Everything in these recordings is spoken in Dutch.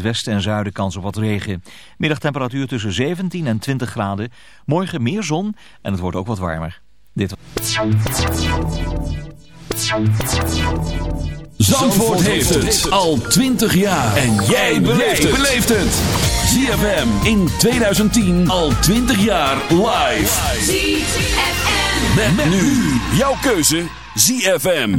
het westen en zuiden kans op wat regen. Middagtemperatuur tussen 17 en 20 graden. Morgen meer zon en het wordt ook wat warmer. Dit Zandvoort heeft het al 20 jaar. En jij beleeft het. ZFM in 2010 al 20 jaar live. ZFM. Met, met nu jouw keuze ZFM.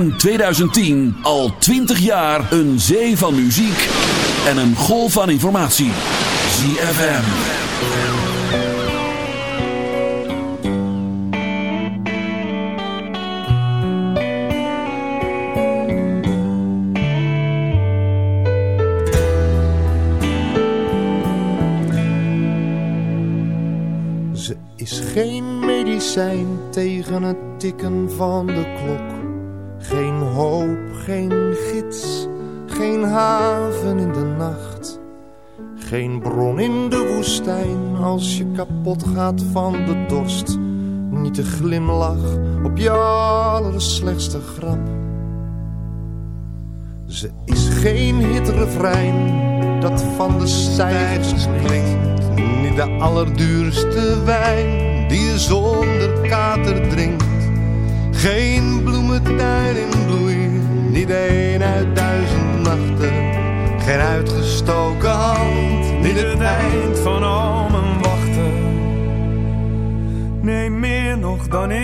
In 2010 al 20 jaar een zee van muziek en een golf van informatie. ZFM. Ze is geen medicijn tegen het tikken van de klok. Als je kapot gaat van de dorst. Niet de glimlach op je allerslechtste grap. Ze is geen hitrefrein dat van de stijgers klinkt. Niet de allerduurste wijn die je zonder kater drinkt. Geen bloementuin in bloei, niet een uit duizend nachten. Geen uitgestoken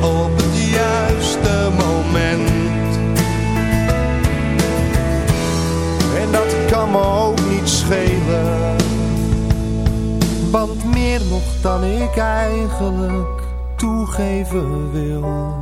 op het juiste moment. En dat kan me ook niet schelen. Want meer nog dan ik eigenlijk toegeven wil.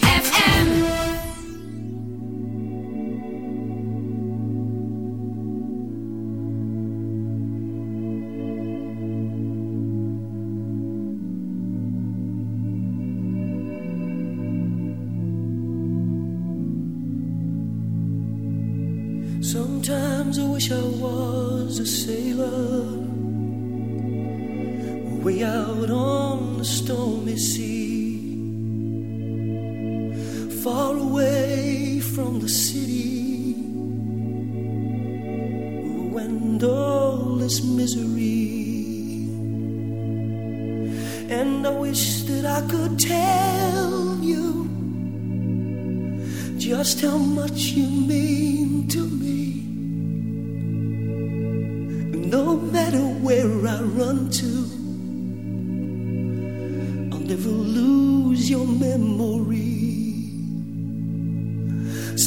Far away from the city, and all this misery. And I wish that I could tell you just how much you mean to me. No matter where I run to, I'll never lose your memory.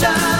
time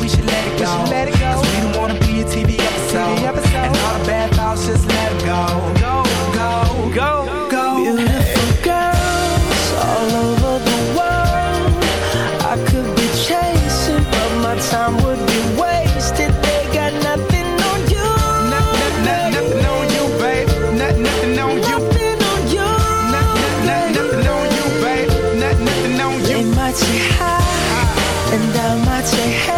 we should let it go. Cause we don't wanna be a TV episode. And all the bad thoughts, just let 'em go. Go, go, go, go. Beautiful girls all over the world. I could be chasing, but my time would be wasted. They got nothing on you. Nothing on you, babe. Nothing on you. Nothing on you. Nothing on you, babe. Nothing on They might say hi, and I might say hey,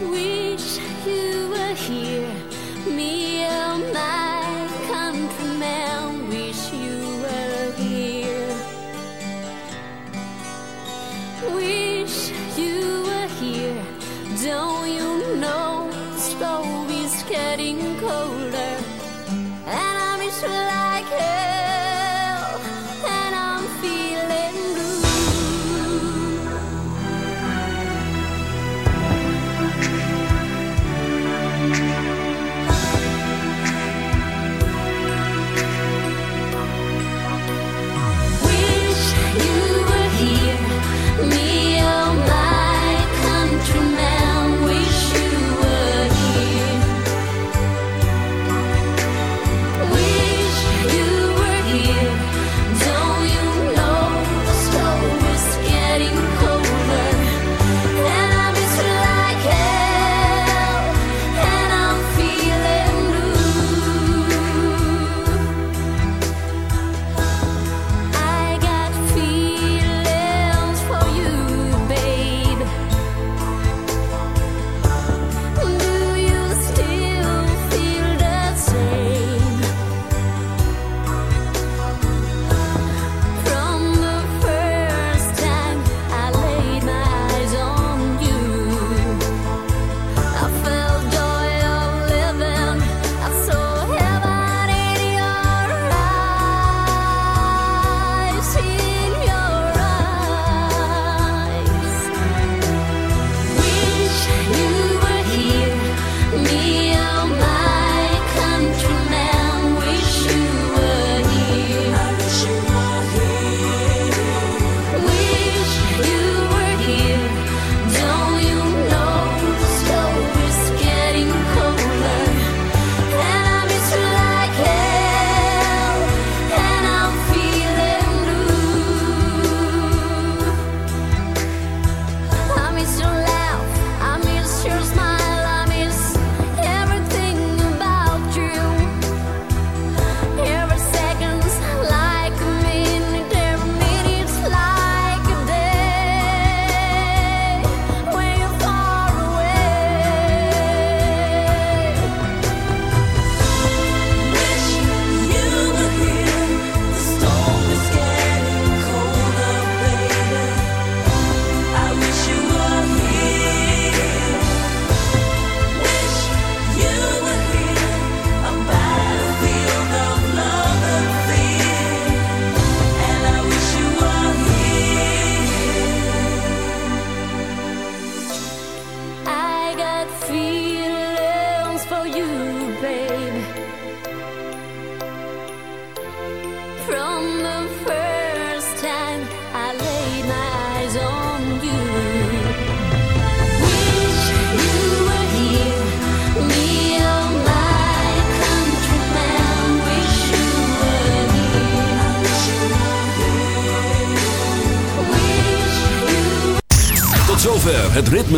Wish you were here, me and my.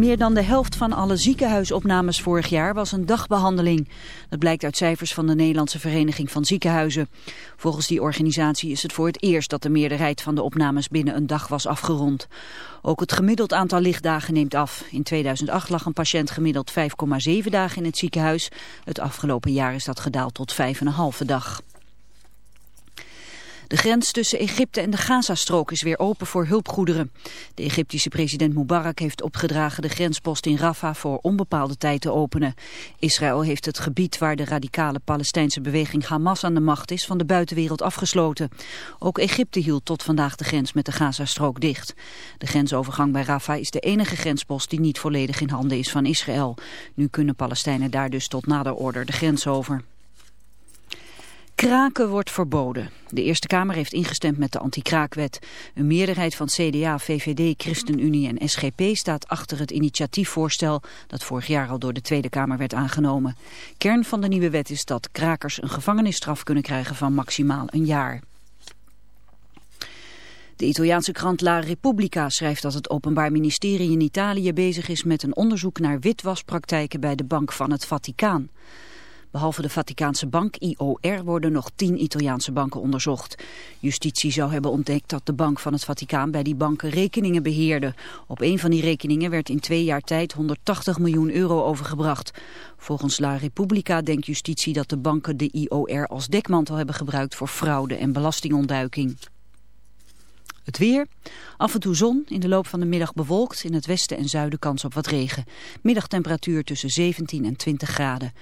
Meer dan de helft van alle ziekenhuisopnames vorig jaar was een dagbehandeling. Dat blijkt uit cijfers van de Nederlandse Vereniging van Ziekenhuizen. Volgens die organisatie is het voor het eerst dat de meerderheid van de opnames binnen een dag was afgerond. Ook het gemiddeld aantal lichtdagen neemt af. In 2008 lag een patiënt gemiddeld 5,7 dagen in het ziekenhuis. Het afgelopen jaar is dat gedaald tot 5,5 dag. De grens tussen Egypte en de Gazastrook is weer open voor hulpgoederen. De Egyptische president Mubarak heeft opgedragen de grenspost in Rafah voor onbepaalde tijd te openen. Israël heeft het gebied waar de radicale Palestijnse beweging Hamas aan de macht is van de buitenwereld afgesloten. Ook Egypte hield tot vandaag de grens met de Gazastrook dicht. De grensovergang bij Rafah is de enige grenspost die niet volledig in handen is van Israël. Nu kunnen Palestijnen daar dus tot nader order de grens over. Kraken wordt verboden. De Eerste Kamer heeft ingestemd met de anti-kraakwet. Een meerderheid van CDA, VVD, ChristenUnie en SGP staat achter het initiatiefvoorstel dat vorig jaar al door de Tweede Kamer werd aangenomen. Kern van de nieuwe wet is dat krakers een gevangenisstraf kunnen krijgen van maximaal een jaar. De Italiaanse krant La Repubblica schrijft dat het Openbaar Ministerie in Italië bezig is met een onderzoek naar witwaspraktijken bij de Bank van het Vaticaan. Behalve de Vaticaanse bank IOR worden nog tien Italiaanse banken onderzocht. Justitie zou hebben ontdekt dat de bank van het Vaticaan bij die banken rekeningen beheerde. Op een van die rekeningen werd in twee jaar tijd 180 miljoen euro overgebracht. Volgens La Repubblica denkt justitie dat de banken de IOR als dekmantel hebben gebruikt voor fraude en belastingontduiking. Het weer. Af en toe zon, in de loop van de middag bewolkt. In het westen en zuiden kans op wat regen. Middagtemperatuur tussen 17 en 20 graden.